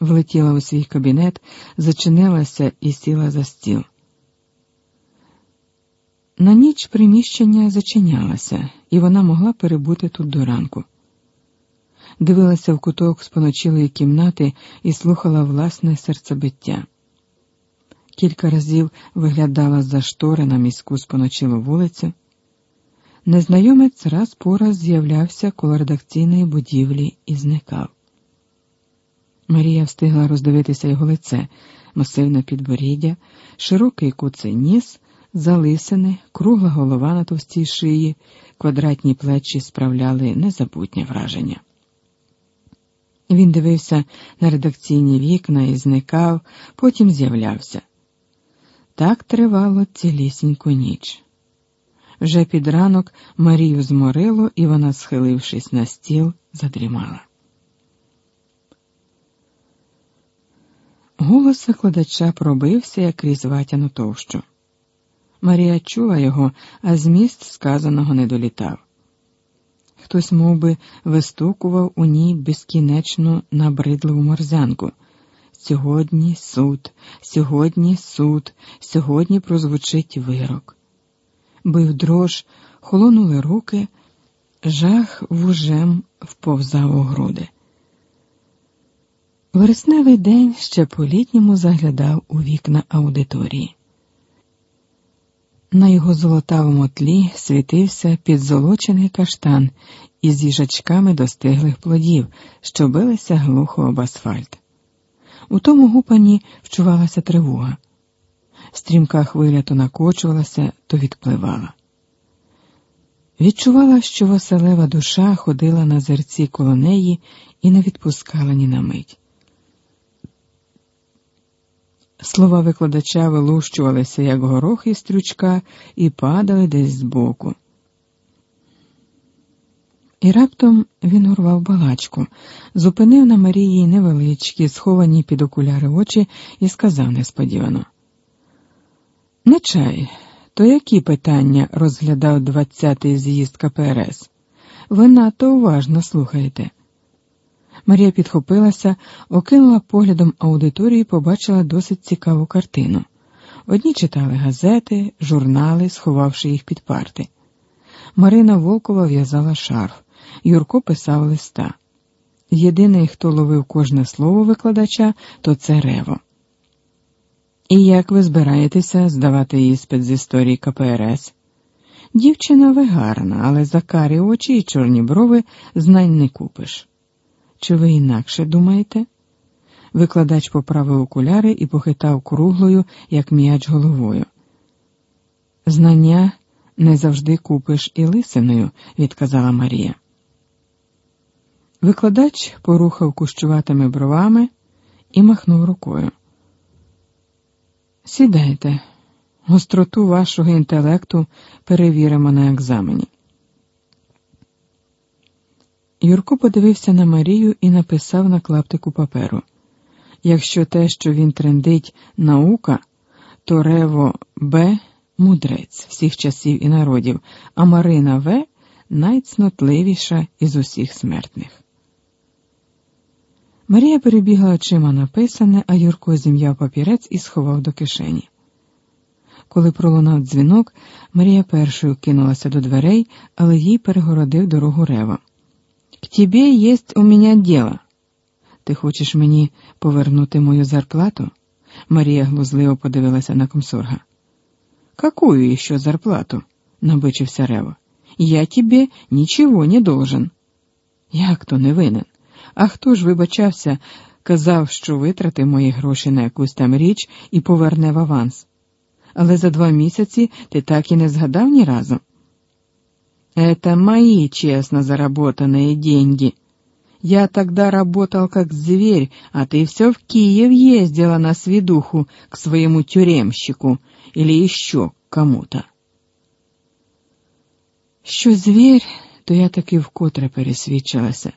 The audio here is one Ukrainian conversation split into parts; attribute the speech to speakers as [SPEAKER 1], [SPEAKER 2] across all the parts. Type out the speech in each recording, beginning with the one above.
[SPEAKER 1] влетіла у свій кабінет, зачинилася і сіла за стіл. На ніч приміщення зачинялося, і вона могла перебути тут до ранку. Дивилася в куток споночілої кімнати і слухала власне серцебиття. Кілька разів виглядала за штори на міську споночілу вулицю. Незнайомець раз по раз з'являвся коло редакційної будівлі і зникав. Марія встигла роздивитися його лице, масивне підборіддя, широкий куций ніс, залисини, кругла голова на товстій шиї, квадратні плечі справляли незабутнє враження. Він дивився на редакційні вікна і зникав, потім з'являвся. Так тривало цілісіньку ніч. Вже під ранок Марію зморило, і вона, схилившись на стіл, задрімала. Голос викладача пробився як крізь ватяну товщу. Марія чула його, а зміст сказаного не долітав. Хтось мов би, вистукував у ній безкінечну набридливу морзянку. Сьогодні суд, сьогодні суд, сьогодні прозвучить вирок. Бив дрож, холонули руки, жах вужем вповзав у груди. Вересневий день ще по літньому заглядав у вікна аудиторії. На його золотавому тлі світився підзолочений каштан із їжачками достиглих плодів, що билися глухо об асфальт. У тому гупані вчувалася тривога. Стрімка хвиля то накочувалася, то відпливала. Відчувала, що Василева душа ходила на зерці коло неї і не відпускала ні на мить. Слова викладача вилущувалися, як горох із стрючка, і падали десь збоку. І раптом він урвав балачку, зупинив на Марії невеличкі, сховані під окуляри очі, і сказав несподівано: Не чай, то які питання розглядав двадцятий з'їзд КПРС? Ви надто уважно слухаєте. Марія підхопилася, окинула поглядом аудиторію і побачила досить цікаву картину. Одні читали газети, журнали, сховавши їх під парти. Марина Волкова в'язала шарф, Юрко писав листа. Єдиний, хто ловив кожне слово викладача, то це Рево. І як ви збираєтеся здавати іспит з історії КПРС? Дівчина ви гарна, але за карі очі і чорні брови знань не купиш. Чи ви інакше думаєте? Викладач поправив окуляри і похитав круглою, як м'яч головою. Знання не завжди купиш і лисиною, відказала Марія. Викладач порухав кущуватими бровами і махнув рукою. Сідайте, гостроту вашого інтелекту перевіримо на екзамені. Юрко подивився на Марію і написав на клаптику паперу якщо те, що він трендить, наука, то Рево Б мудрець всіх часів і народів, а Марина В найцнотливіша із усіх смертних. Марія перебігла очима написане, а Юрко зім'яв папірець і сховав до кишені. Коли пролунав дзвінок, Марія першою кинулася до дверей, але їй перегородив дорогу Рева. К тебе есть у меня дело. Ти хочеш мені повернути мою зарплату? Марія глузливо подивилася на комсорга. Какую еще зарплату? набичився Рево. Я тебе нічого не должен. Як то не винен? А хто ж вибачався, казав, що витрати мої гроші на якусь там річ і поверне в аванс. Але за два місяці ти так і не згадав ні разу. Это мои честно заработанные деньги. Я тогда работал как зверь, а ты все в Киев ездила на свидуху к своему тюремщику или еще кому-то. Що звір, то я таки вкотре пересвідчилася.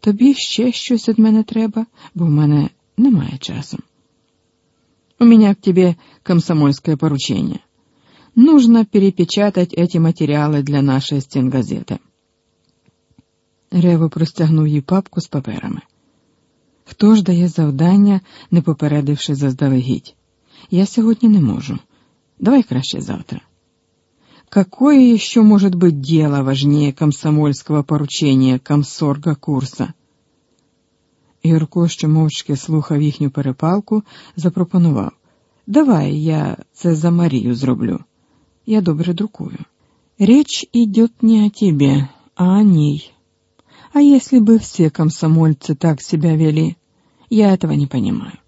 [SPEAKER 1] Тобі ще щось від мене треба, бо в мене немає часу. У меня к тебе комсомольское поручение. Нужно перепечатать эти материалы для нашей стенгазеты. Рево простягнув їй папку з паперами. Хто ж дає завдання, не попередивши заздалегідь? Я сьогодні не можу. Давай краще завтра. Какое еще может быть дело важнее комсомольского поручения комсорга курса? Юрко, що мовчки слухав їхню перепалку, запропонував Давай я це за Марію зроблю. Я добре друкую. Речь идет не о тебе, а о ней. А если бы все комсомольцы так себя вели, я этого не понимаю.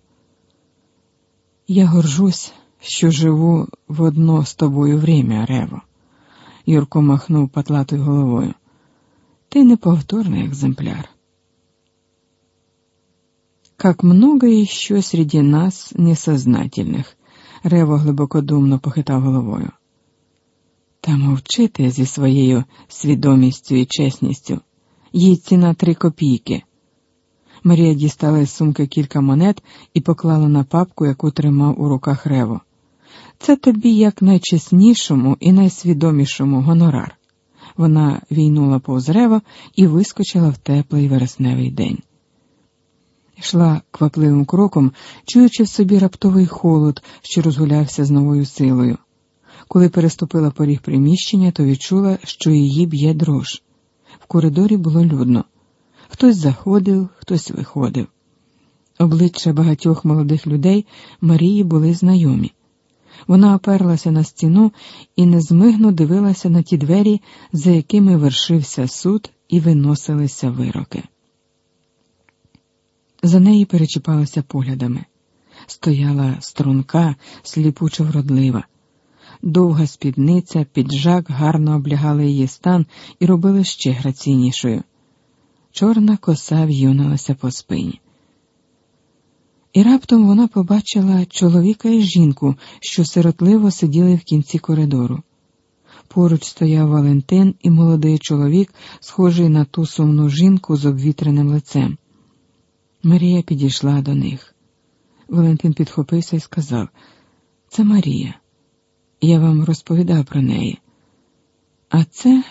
[SPEAKER 1] Я горжусь, що живу в одно з тобою время, Рево. Юрко махнув патлатою головою. Ти неповторний екземпляр. Как много еще среди нас несознательных, Рево глибокодумно похитав головою. Та мовчити зі своєю свідомістю і чесністю. Їй ціна три копійки. Марія дістала з сумки кілька монет і поклала на папку, яку тримав у руках Рево. Це тобі як найчеснішому і найсвідомішому гонорар. Вона війнула повз Рево і вискочила в теплий вересневий день. Йшла квапливим кроком, чуючи в собі раптовий холод, що розгулявся з новою силою. Коли переступила поріг приміщення, то відчула, що її б'є дрож. В коридорі було людно. Хтось заходив, хтось виходив. Обличчя багатьох молодих людей Марії були знайомі. Вона оперлася на стіну і незмигно дивилася на ті двері, за якими вершився суд і виносилися вироки. За неї перечіпалася поглядами. Стояла струнка, сліпучо вродлива. Довга спідниця, піджак гарно облягали її стан і робили ще граційнішою. Чорна коса в'юнилася по спині. І раптом вона побачила чоловіка і жінку, що сиротливо сиділи в кінці коридору. Поруч стояв Валентин і молодий чоловік, схожий на ту сумну жінку з обвітреним лицем. Марія підійшла до них. Валентин підхопився і сказав: Це Марія. Я вам розповідав про неї. А це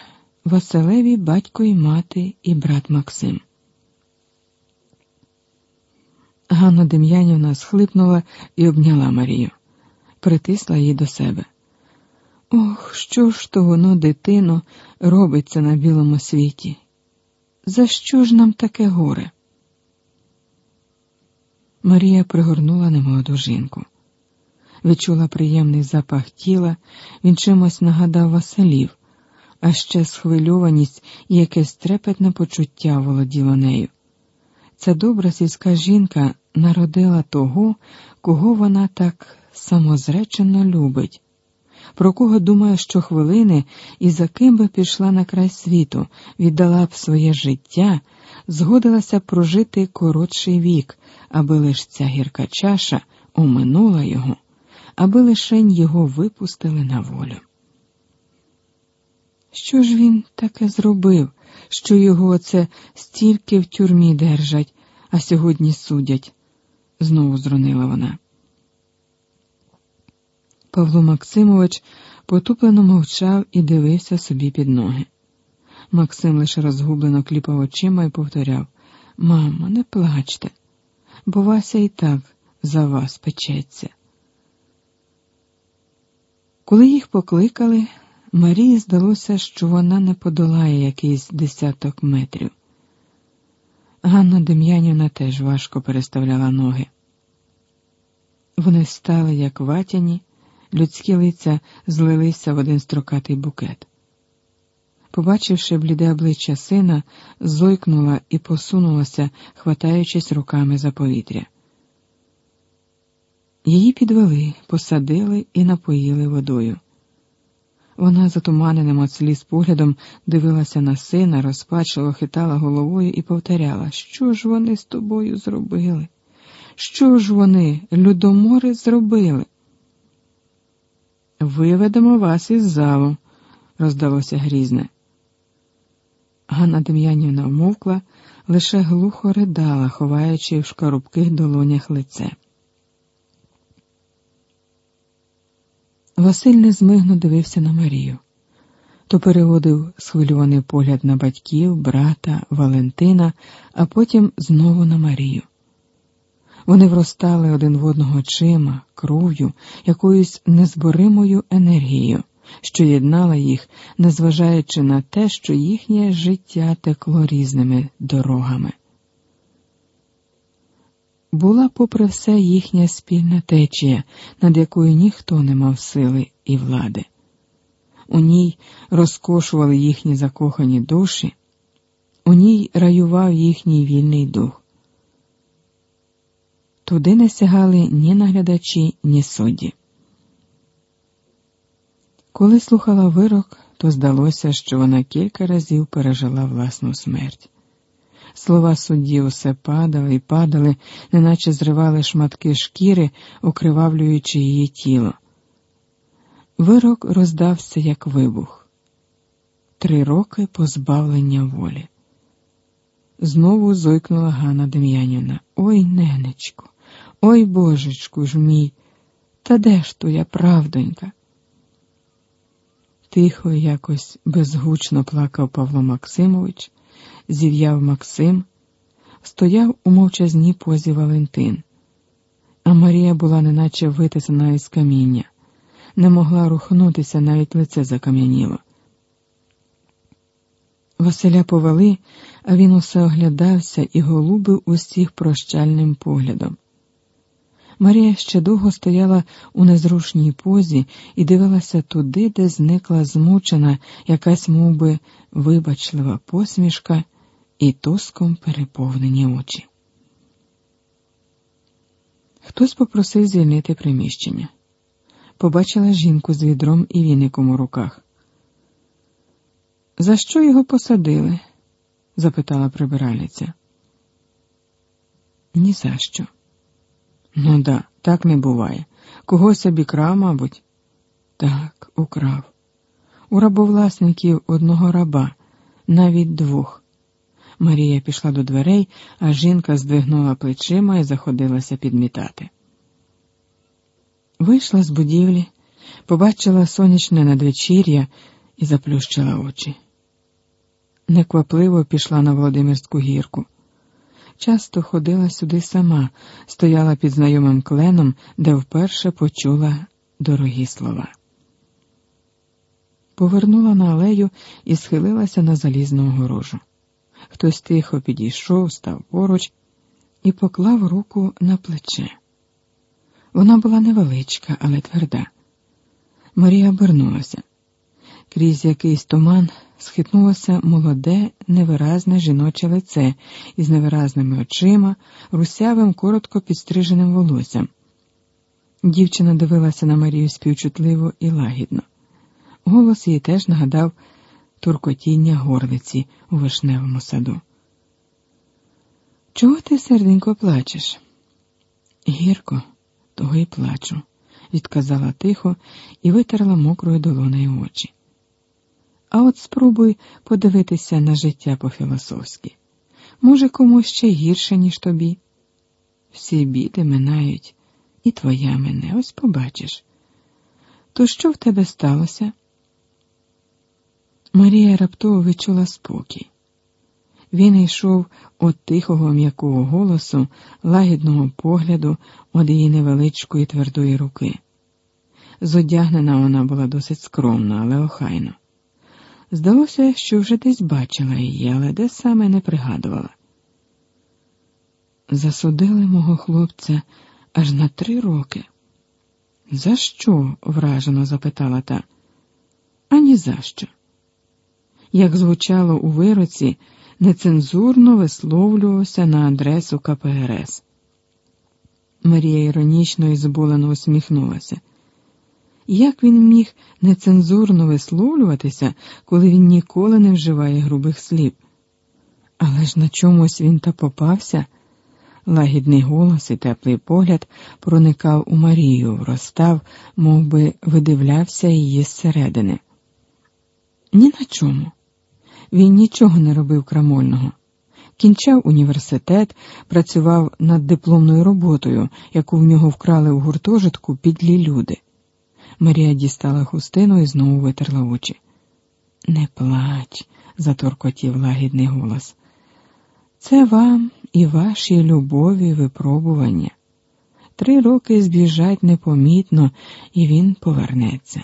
[SPEAKER 1] Василеві батько і мати і брат Максим. Ганна Дем'янівна схлипнула і обняла Марію, притисла її до себе. Ох, що ж то воно, дитино, робиться на білому світі? За що ж нам таке горе? Марія пригорнула немолоду жінку. Відчула приємний запах тіла, він чимось нагадав Василів, а ще схвильованість і якесь трепетне почуття володіло нею. Ця добра сільська жінка народила того, кого вона так самозречено любить, про кого думає щохвилини і за ким би пішла на край світу, віддала б своє життя, згодилася прожити коротший вік, аби лиш ця гірка чаша оминула його, аби лишень його випустили на волю. Що ж він таке зробив, що його оце стільки в тюрмі держать, а сьогодні судять? знову зронила вона. Павло Максимович потуплено мовчав і дивився собі під ноги. Максим лише розгублено кліпав очима і повторяв Мамо, не плачте, бо Вася і так за вас печеться. Коли їх покликали, Марії здалося, що вона не подолає якийсь десяток метрів. Ганна Дем'янівна теж важко переставляла ноги. Вони стали, як ватяні, людські лиця злилися в один строкатий букет. Побачивши бліде обличчя сина, зойкнула і посунулася, хватаючись руками за повітря. Її підвели, посадили і напоїли водою. Вона затуманеним от сліз поглядом дивилася на сина, розпачливо хитала головою і повторяла, що ж вони з тобою зробили? Що ж вони, людомори, зробили? Виведемо вас із залу, роздалося грізне. Ганна Дем'янівна вмовкла, лише глухо ридала, ховаючи в шкарубких долонях лице. Василь незмигно дивився на Марію, то переводив схвильований погляд на батьків, брата, Валентина, а потім знову на Марію. Вони вростали один в одного очима, кров'ю, якоюсь незборимою енергією, що єднала їх, незважаючи на те, що їхнє життя текло різними дорогами. Була, попри все, їхня спільна течія, над якою ніхто не мав сили і влади. У ній розкошували їхні закохані душі, у ній раював їхній вільний дух. Туди не сягали ні наглядачі, ні судді. Коли слухала вирок, то здалося, що вона кілька разів пережила власну смерть. Слова судді усе падали і падали, неначе зривали шматки шкіри, окривавлюючи її тіло. Вирок роздався, як вибух. Три роки позбавлення волі. Знову зойкнула Ганна Дем'янівна. Ой, ненечку, ой божечку ж мій, та де ж твоя правдонька? Тихо якось безгучно плакав Павло Максимович, зів'яв Максим, стояв у мовчазній позі Валентин, а Марія була неначе витисана із каміння, не могла рухнутися, навіть лице закам'яніло. Василя повели, а він усе оглядався і голубив усіх прощальним поглядом. Марія ще довго стояла у незрушній позі і дивилася туди, де зникла змучена якась мов би, вибачлива посмішка і тоском переповнені очі. Хтось попросив звільнити приміщення. Побачила жінку з відром і віником у руках. За що його посадили? запитала прибиральниця. Ні за що. Ну да, так не буває. Когось обікрав, мабуть. Так, украв. У рабовласників одного раба, навіть двох. Марія пішла до дверей, а жінка здвигнула плечима і заходилася підмітати. Вийшла з будівлі, побачила сонячне надвечір'я і заплющила очі. Неквапливо пішла на Володимирську гірку. Часто ходила сюди сама, стояла під знайомим кленом, де вперше почула дорогі слова. Повернула на алею і схилилася на залізну огорожу. Хтось тихо підійшов, став поруч і поклав руку на плече. Вона була невеличка, але тверда. Марія обернулася. Крізь якийсь туман схитнулося молоде, невиразне жіноче лице із невиразними очима, русявим, коротко підстриженим волоссям. Дівчина дивилася на Марію співчутливо і лагідно. Голос її теж нагадав туркотіння горлиці у вишневому саду. Чого ти, серденько, плачеш? Гірко, того й плачу, відказала тихо і витерла мокрою долонею очі. А от спробуй подивитися на життя по-філософськи. Може, комусь ще гірше, ніж тобі. Всі біди минають, і твоя мене ось побачиш. То що в тебе сталося? Марія раптово відчула спокій. Він йшов від тихого м'якого голосу, лагідного погляду від її невеличкої твердої руки. Зодягнена вона була досить скромна, але охайно. Здалося, що вже десь бачила її, але де саме не пригадувала. Засудили мого хлопця аж на три роки. За що? вражено запитала та. Ані за що як звучало у вироці, нецензурно висловлювався на адресу КПРС. Марія іронічно і зболено усміхнулася. Як він міг нецензурно висловлюватися, коли він ніколи не вживає грубих слів? Але ж на чомусь він та попався. Лагідний голос і теплий погляд проникав у Марію, вростав, мов би видивлявся її зсередини. Ні на чому. Він нічого не робив крамольного. Кінчав університет, працював над дипломною роботою, яку в нього вкрали у гуртожитку підлі люди. Марія дістала хустину і знову витерла очі. Не плач, заторкотів лагідний голос. Це вам і вашій любові випробування. Три роки збіжать непомітно, і він повернеться.